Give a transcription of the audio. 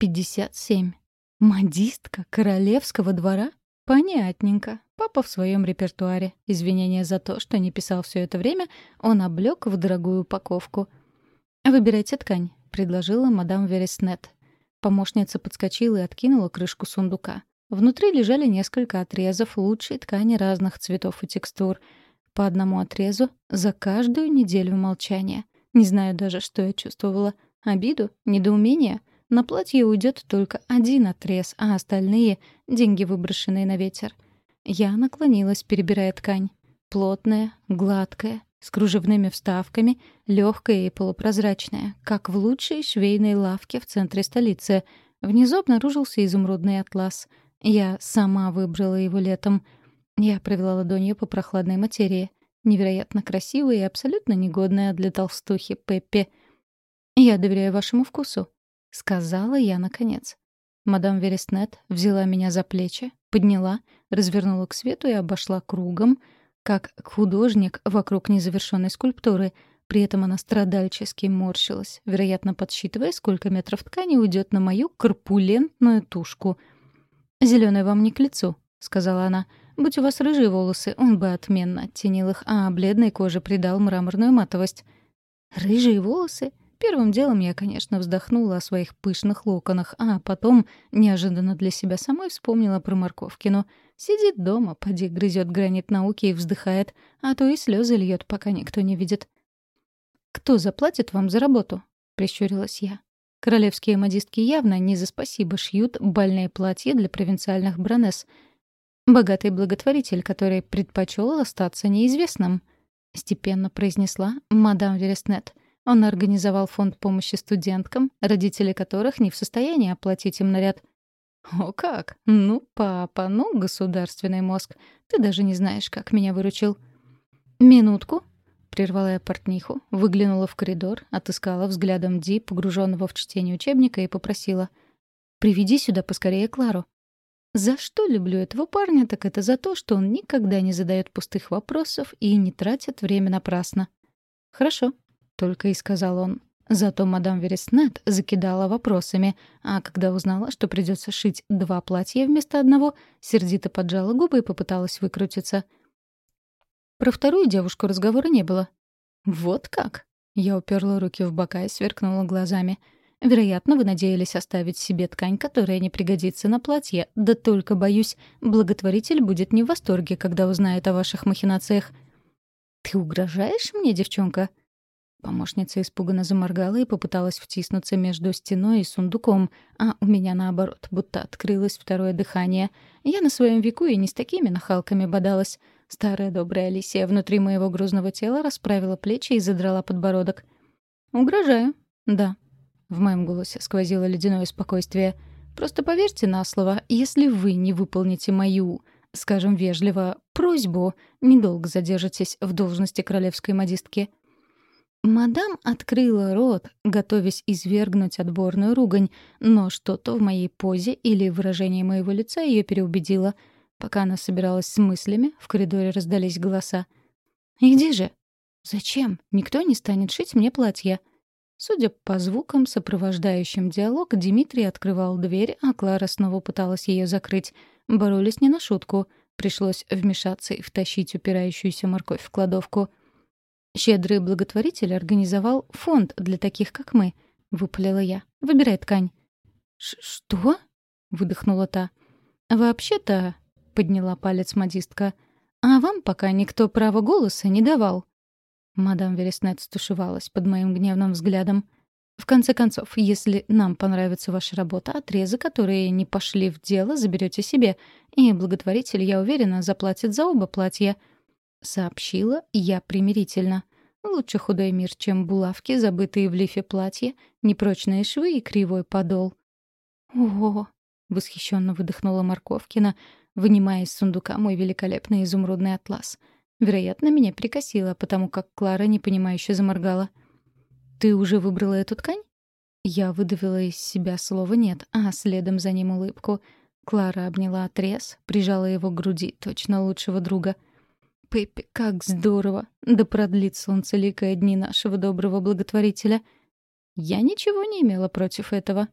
57. Модистка королевского двора? Понятненько. Папа в своем репертуаре. Извинения за то, что не писал все это время, он облег в дорогую упаковку. «Выбирайте ткань», — предложила мадам Вереснет. Помощница подскочила и откинула крышку сундука. Внутри лежали несколько отрезов лучшей ткани разных цветов и текстур. По одному отрезу за каждую неделю молчания. Не знаю даже, что я чувствовала. Обиду? Недоумение? На платье уйдет только один отрез, а остальные — деньги, выброшенные на ветер. Я наклонилась, перебирая ткань. Плотная, гладкая, с кружевными вставками, легкая и полупрозрачная, как в лучшей швейной лавке в центре столицы. Внизу обнаружился изумрудный атлас. Я сама выбрала его летом. Я провела ладонью по прохладной материи. Невероятно красивая и абсолютно негодная для толстухи Пеппи. «Я доверяю вашему вкусу», — сказала я наконец. Мадам Вереснет взяла меня за плечи, подняла, развернула к свету и обошла кругом — как художник вокруг незавершенной скульптуры. При этом она страдальчески морщилась, вероятно, подсчитывая, сколько метров ткани уйдет на мою корпулентную тушку. «Зелёный вам не к лицу», — сказала она. «Будь у вас рыжие волосы, он бы отменно оттенил их, а бледной коже придал мраморную матовость». «Рыжие волосы?» Первым делом я, конечно, вздохнула о своих пышных локонах, а потом, неожиданно для себя самой, вспомнила про Марковкину. Сидит дома, поди грызет гранит науки и вздыхает, а то и слезы льет, пока никто не видит. «Кто заплатит вам за работу?» — прищурилась я. Королевские модистки явно не за спасибо шьют бальные платья для провинциальных бронесс. Богатый благотворитель, который предпочел остаться неизвестным, — степенно произнесла мадам Вереснет — он организовал фонд помощи студенткам, родители которых не в состоянии оплатить им наряд. «О как! Ну, папа, ну, государственный мозг. Ты даже не знаешь, как меня выручил». «Минутку», — прервала я портниху, выглянула в коридор, отыскала взглядом Ди, погруженного в чтение учебника, и попросила. «Приведи сюда поскорее Клару». За что люблю этого парня, так это за то, что он никогда не задает пустых вопросов и не тратит время напрасно. «Хорошо», только и сказал он. Зато мадам Вереснет закидала вопросами, а когда узнала, что придется шить два платья вместо одного, сердито поджала губы и попыталась выкрутиться. Про вторую девушку разговора не было. «Вот как?» Я уперла руки в бока и сверкнула глазами. «Вероятно, вы надеялись оставить себе ткань, которая не пригодится на платье. Да только, боюсь, благотворитель будет не в восторге, когда узнает о ваших махинациях». «Ты угрожаешь мне, девчонка?» Помощница испуганно заморгала и попыталась втиснуться между стеной и сундуком, а у меня наоборот, будто открылось второе дыхание. Я на своем веку и не с такими нахалками бодалась. Старая добрая Алисия внутри моего грузного тела расправила плечи и задрала подбородок. «Угрожаю?» «Да». В моем голосе сквозило ледяное спокойствие. «Просто поверьте на слово, если вы не выполните мою, скажем вежливо, просьбу, недолго задержитесь в должности королевской модистки». Мадам открыла рот, готовясь извергнуть отборную ругань, но что-то в моей позе или выражении моего лица ее переубедило. Пока она собиралась с мыслями, в коридоре раздались голоса. «Иди же!» «Зачем? Никто не станет шить мне платье». Судя по звукам, сопровождающим диалог, Дмитрий открывал дверь, а Клара снова пыталась ее закрыть. Боролись не на шутку. Пришлось вмешаться и втащить упирающуюся морковь в кладовку — Щедрый благотворитель организовал фонд для таких, как мы, выпалила я. Выбирай ткань. Что? выдохнула та. Вообще-то, подняла палец модистка. А вам пока никто права голоса не давал. Мадам Вереснет стушевалась под моим гневным взглядом. В конце концов, если нам понравится ваша работа, отрезы, которые не пошли в дело, заберете себе, и благотворитель, я уверена, заплатит за оба платья. Сообщила я примирительно. Лучше худой мир, чем булавки, забытые в лифе платья, непрочные швы и кривой подол. «Ого!» — восхищенно выдохнула Марковкина, вынимая из сундука мой великолепный изумрудный атлас. Вероятно, меня прикосило, потому как Клара непонимающе заморгала. «Ты уже выбрала эту ткань?» Я выдавила из себя слово «нет», а следом за ним улыбку. Клара обняла отрез, прижала его к груди, точно лучшего друга — Пеппи, как здорово! Да продлит солнцеликое дни нашего доброго благотворителя. Я ничего не имела против этого.